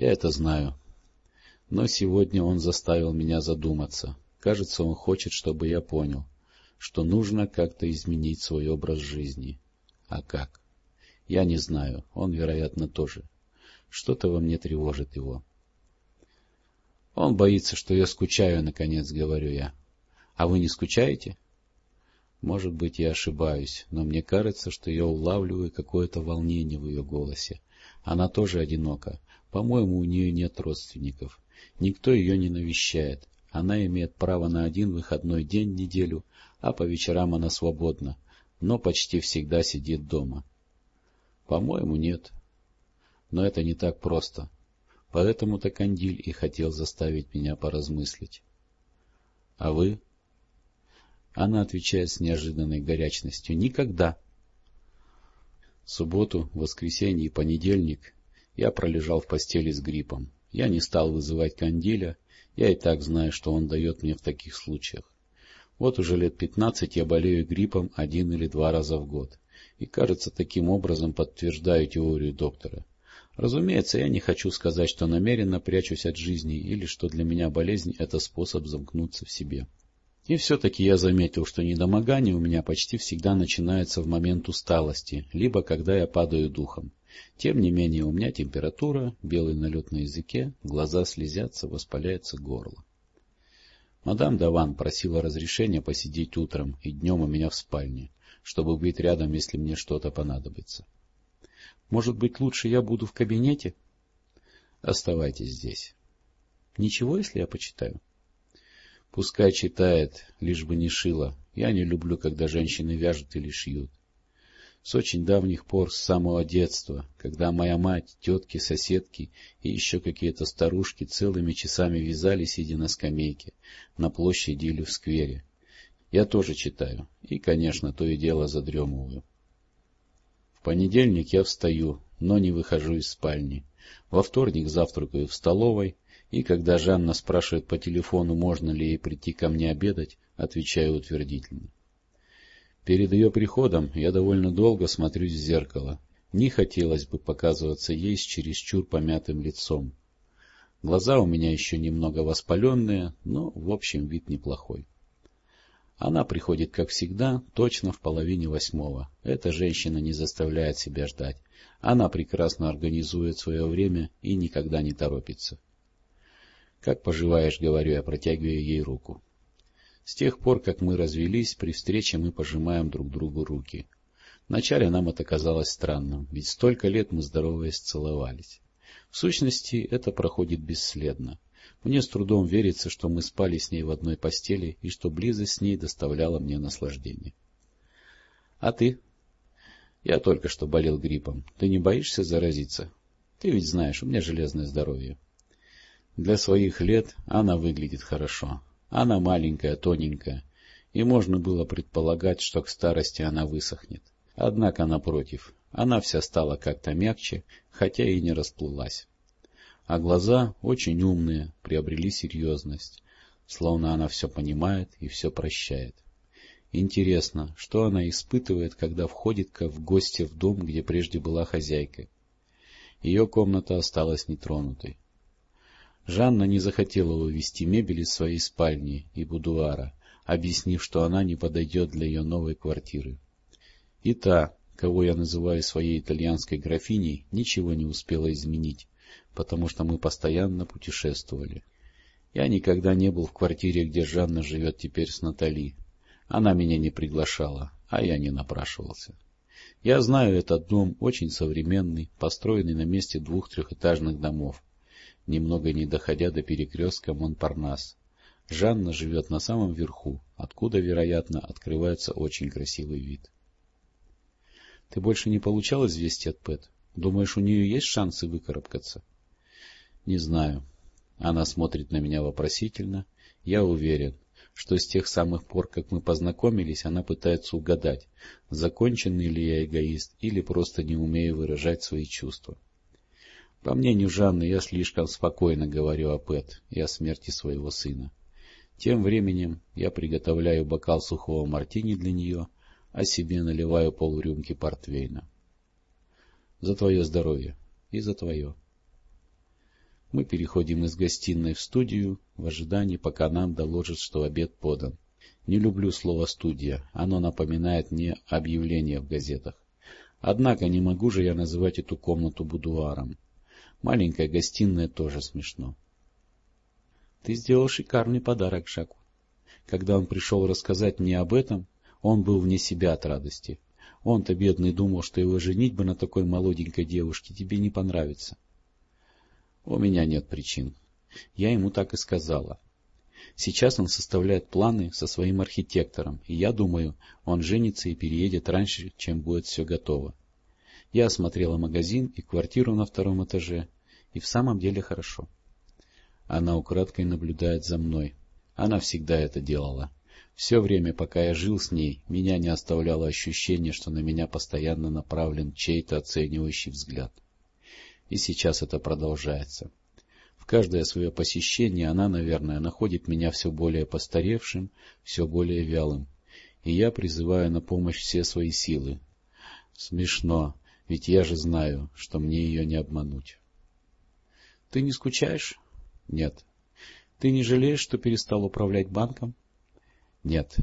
Я это знаю. Но сегодня он заставил меня задуматься. Кажется, он хочет, чтобы я понял, что нужно как-то изменить свой образ жизни. А как? Я не знаю, он, вероятно, тоже. Что-то во мне тревожит его. Он боится, что я скучаю, наконец, говорю я. А вы не скучаете? Может быть, я ошибаюсь, но мне кажется, что я улавливаю какое-то волнение в ее голосе. Она тоже одинока. По-моему, у нее нет родственников. Никто ее не навещает. Она имеет право на один выходной день в неделю, а по вечерам она свободна, но почти всегда сидит дома. По-моему, нет. Но это не так просто. Поэтому-то Кандиль и хотел заставить меня поразмыслить. — А вы? Она отвечает с неожиданной горячностью. — Никогда. Субботу, воскресенье и понедельник я пролежал в постели с гриппом. Я не стал вызывать Кандиля, я и так знаю, что он дает мне в таких случаях. Вот уже лет пятнадцать я болею гриппом один или два раза в год, и, кажется, таким образом подтверждаю теорию доктора. Разумеется, я не хочу сказать, что намеренно прячусь от жизни или что для меня болезнь — это способ замкнуться в себе. И все-таки я заметил, что недомогание у меня почти всегда начинается в момент усталости, либо когда я падаю духом. Тем не менее, у меня температура, белый налет на языке, глаза слезятся, воспаляется горло. Мадам Даван просила разрешения посидеть утром и днем у меня в спальне, чтобы быть рядом, если мне что-то понадобится. Может быть, лучше я буду в кабинете? Оставайтесь здесь. Ничего, если я почитаю? Пускай читает, лишь бы не шила. Я не люблю, когда женщины вяжут или шьют. С очень давних пор, с самого детства, когда моя мать, тетки, соседки и еще какие-то старушки целыми часами вязали, сидя на скамейке, на площади или в сквере. Я тоже читаю, и, конечно, то и дело задремываю. В понедельник я встаю, но не выхожу из спальни. Во вторник завтракаю в столовой, и когда Жанна спрашивает по телефону, можно ли ей прийти ко мне обедать, отвечаю утвердительно. Перед ее приходом я довольно долго смотрюсь в зеркало. Не хотелось бы показываться ей с чересчур помятым лицом. Глаза у меня еще немного воспаленные, но, в общем, вид неплохой. Она приходит, как всегда, точно в половине восьмого. Эта женщина не заставляет себя ждать. Она прекрасно организует свое время и никогда не торопится. «Как поживаешь?» — говорю я, протягивая ей руку. С тех пор, как мы развелись, при встрече мы пожимаем друг другу руки. Вначале нам это казалось странным, ведь столько лет мы здороваясь целовались. В сущности, это проходит бесследно. Мне с трудом верится, что мы спали с ней в одной постели и что близость с ней доставляла мне наслаждение. — А ты? — Я только что болел гриппом. Ты не боишься заразиться? Ты ведь знаешь, у меня железное здоровье. Для своих лет она выглядит хорошо. Она маленькая, тоненькая, и можно было предполагать, что к старости она высохнет. Однако, напротив, она вся стала как-то мягче, хотя и не расплылась а глаза, очень умные, приобрели серьезность, словно она все понимает и все прощает. Интересно, что она испытывает, когда входит как в гости в дом, где прежде была хозяйкой. Ее комната осталась нетронутой. Жанна не захотела вывести мебель из своей спальни и будуара, объяснив, что она не подойдет для ее новой квартиры. И та, кого я называю своей итальянской графиней, ничего не успела изменить, потому что мы постоянно путешествовали. Я никогда не был в квартире, где Жанна живет теперь с Натали. Она меня не приглашала, а я не напрашивался. Я знаю этот дом, очень современный, построенный на месте двух трехэтажных домов, немного не доходя до перекрестка Монпарнас. Жанна живет на самом верху, откуда, вероятно, открывается очень красивый вид. — Ты больше не получал известий от Пэт? Думаешь, у нее есть шансы выкарабкаться? Не знаю. Она смотрит на меня вопросительно. Я уверен, что с тех самых пор, как мы познакомились, она пытается угадать, законченный ли я эгоист или просто не умею выражать свои чувства. По мнению Жанны, я слишком спокойно говорю о Пэт и о смерти своего сына. Тем временем я приготовляю бокал сухого мартини для нее, а себе наливаю полрюмки портвейна. За твое здоровье и за твое. Мы переходим из гостиной в студию в ожидании, пока нам доложат, что обед подан. Не люблю слово «студия», оно напоминает мне объявление в газетах. Однако не могу же я называть эту комнату будуаром. Маленькая гостиная тоже смешно. Ты сделал шикарный подарок Жаку. Когда он пришел рассказать мне об этом, он был вне себя от радости. Он-то, бедный, думал, что его женитьба на такой молоденькой девушке тебе не понравится. У меня нет причин. Я ему так и сказала. Сейчас он составляет планы со своим архитектором, и я думаю, он женится и переедет раньше, чем будет все готово. Я осмотрела магазин и квартиру на втором этаже, и в самом деле хорошо. Она украдкой наблюдает за мной. Она всегда это делала. Все время, пока я жил с ней, меня не оставляло ощущение, что на меня постоянно направлен чей-то оценивающий взгляд. И сейчас это продолжается каждое свое посещение она, наверное, находит меня все более постаревшим, все более вялым, и я призываю на помощь все свои силы. Смешно, ведь я же знаю, что мне ее не обмануть. — Ты не скучаешь? — Нет. — Ты не жалеешь, что перестал управлять банком? — Нет.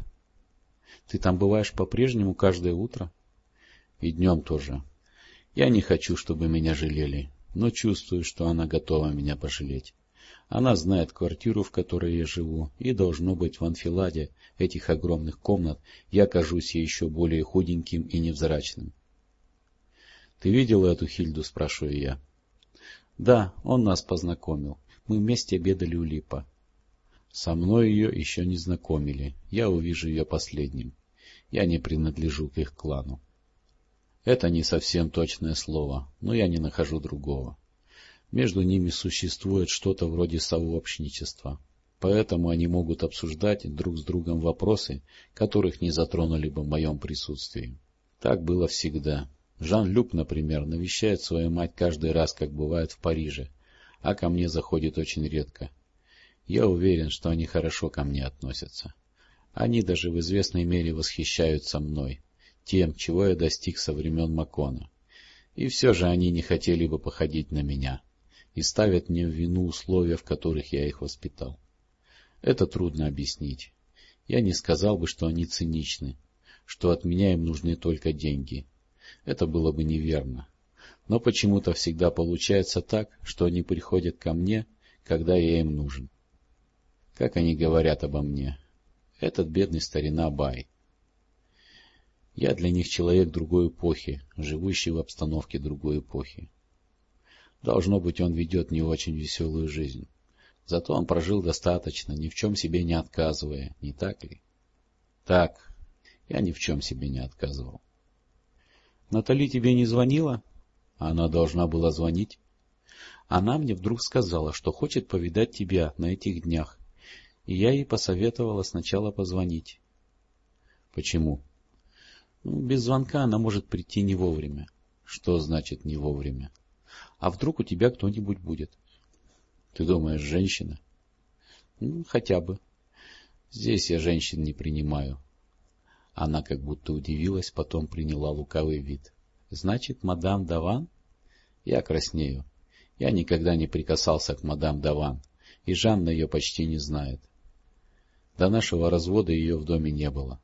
— Ты там бываешь по-прежнему каждое утро? — И днем тоже. Я не хочу, чтобы меня жалели но чувствую, что она готова меня пожалеть. Она знает квартиру, в которой я живу, и, должно быть, в анфиладе этих огромных комнат я кажусь ей еще более худеньким и невзрачным. — Ты видел эту Хильду? — спрашиваю я. — Да, он нас познакомил. Мы вместе обедали у Липа. Со мной ее еще не знакомили. Я увижу ее последним. Я не принадлежу к их клану. Это не совсем точное слово, но я не нахожу другого. Между ними существует что-то вроде сообщничества, поэтому они могут обсуждать друг с другом вопросы, которых не затронули бы в моем присутствии. Так было всегда. Жан-Люк, например, навещает свою мать каждый раз, как бывает в Париже, а ко мне заходит очень редко. Я уверен, что они хорошо ко мне относятся. Они даже в известной мере восхищаются мной, тем, чего я достиг со времен Макона. И все же они не хотели бы походить на меня и ставят мне в вину условия, в которых я их воспитал. Это трудно объяснить. Я не сказал бы, что они циничны, что от меня им нужны только деньги. Это было бы неверно. Но почему-то всегда получается так, что они приходят ко мне, когда я им нужен. Как они говорят обо мне? Этот бедный старина Бай. Я для них человек другой эпохи, живущий в обстановке другой эпохи. Должно быть, он ведет не очень веселую жизнь. Зато он прожил достаточно, ни в чем себе не отказывая, не так ли? Так, я ни в чем себе не отказывал. Натали тебе не звонила? Она должна была звонить. Она мне вдруг сказала, что хочет повидать тебя на этих днях, и я ей посоветовала сначала позвонить. Почему? Ну, без звонка она может прийти не вовремя. Что значит не вовремя? А вдруг у тебя кто-нибудь будет? Ты думаешь, женщина? Ну, хотя бы. Здесь я женщин не принимаю. Она как будто удивилась, потом приняла лукавый вид. Значит, мадам Даван? Я краснею. Я никогда не прикасался к мадам Даван, и Жанна ее почти не знает. До нашего развода ее в доме не было.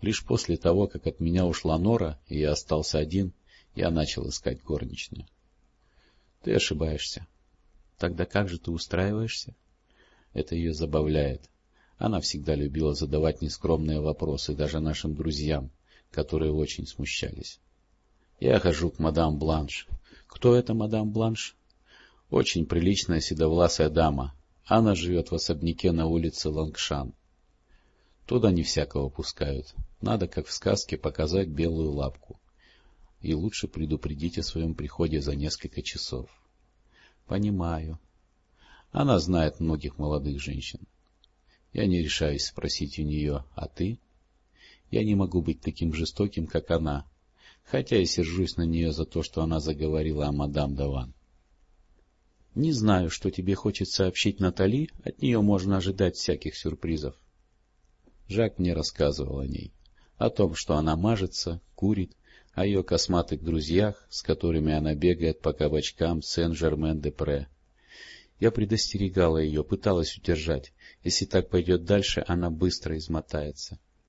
Лишь после того, как от меня ушла Нора, и я остался один, я начал искать горничную. Ты ошибаешься. Тогда как же ты устраиваешься? Это ее забавляет. Она всегда любила задавать нескромные вопросы даже нашим друзьям, которые очень смущались. Я хожу к мадам Бланш. Кто это мадам Бланш? Очень приличная седовласая дама. Она живет в особняке на улице Лангшан. Туда не всякого пускают. Надо, как в сказке, показать белую лапку. И лучше предупредить о своем приходе за несколько часов. Понимаю. Она знает многих молодых женщин. Я не решаюсь спросить у нее, а ты? Я не могу быть таким жестоким, как она, хотя и сержусь на нее за то, что она заговорила о мадам Даван. Не знаю, что тебе хочет сообщить Натали, от нее можно ожидать всяких сюрпризов. Жак мне рассказывал о ней о том, что она мажется, курит, о ее косматых друзьях, с которыми она бегает по кабачкам Сен-Жермен-де-Пре. Я предостерегала ее, пыталась удержать. Если так пойдет дальше, она быстро измотается.